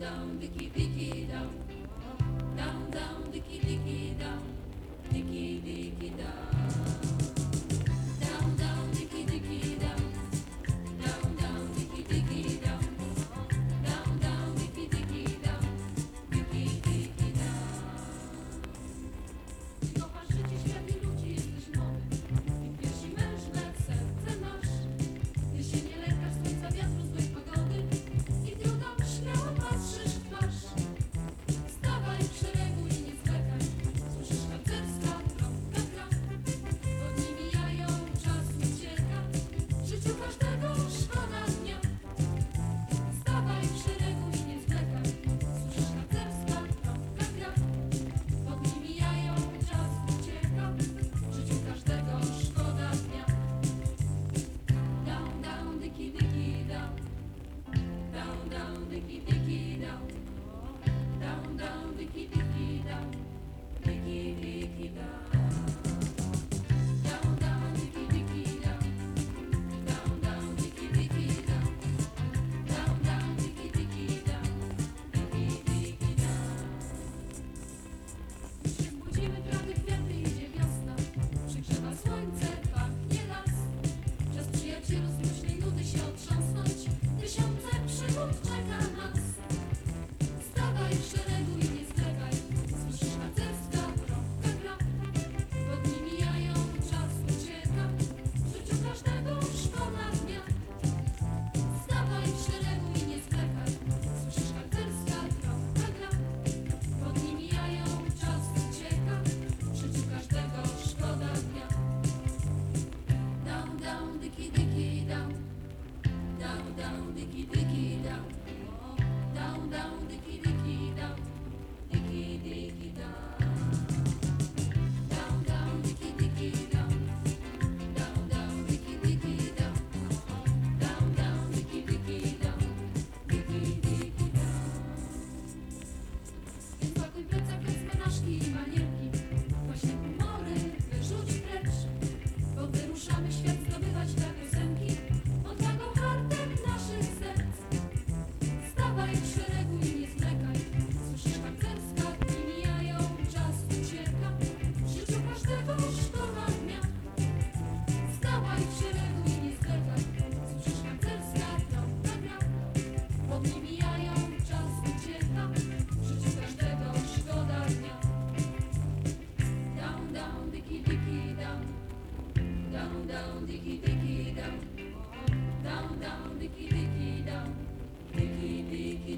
down, dicky dicky down,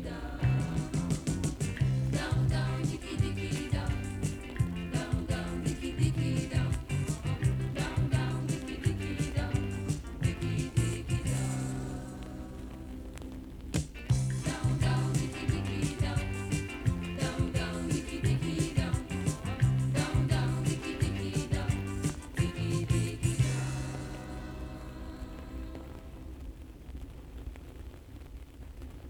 down.